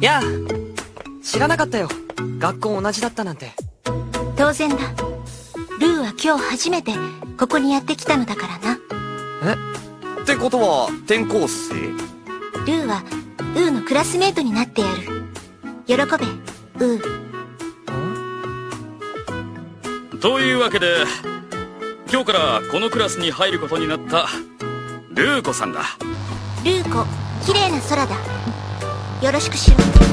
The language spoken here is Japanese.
やあ知らなかったよ。学校同じだったなんて。当然だ。ルーは今日初めてここにやってきたのだからな。え？ってことは転校生？ルーはウーのクラスメートになってやる。喜べウー。というわけで今日からこのクラスに入ることになったルーコさんだ。ルーコ綺麗な空だよろしくしろ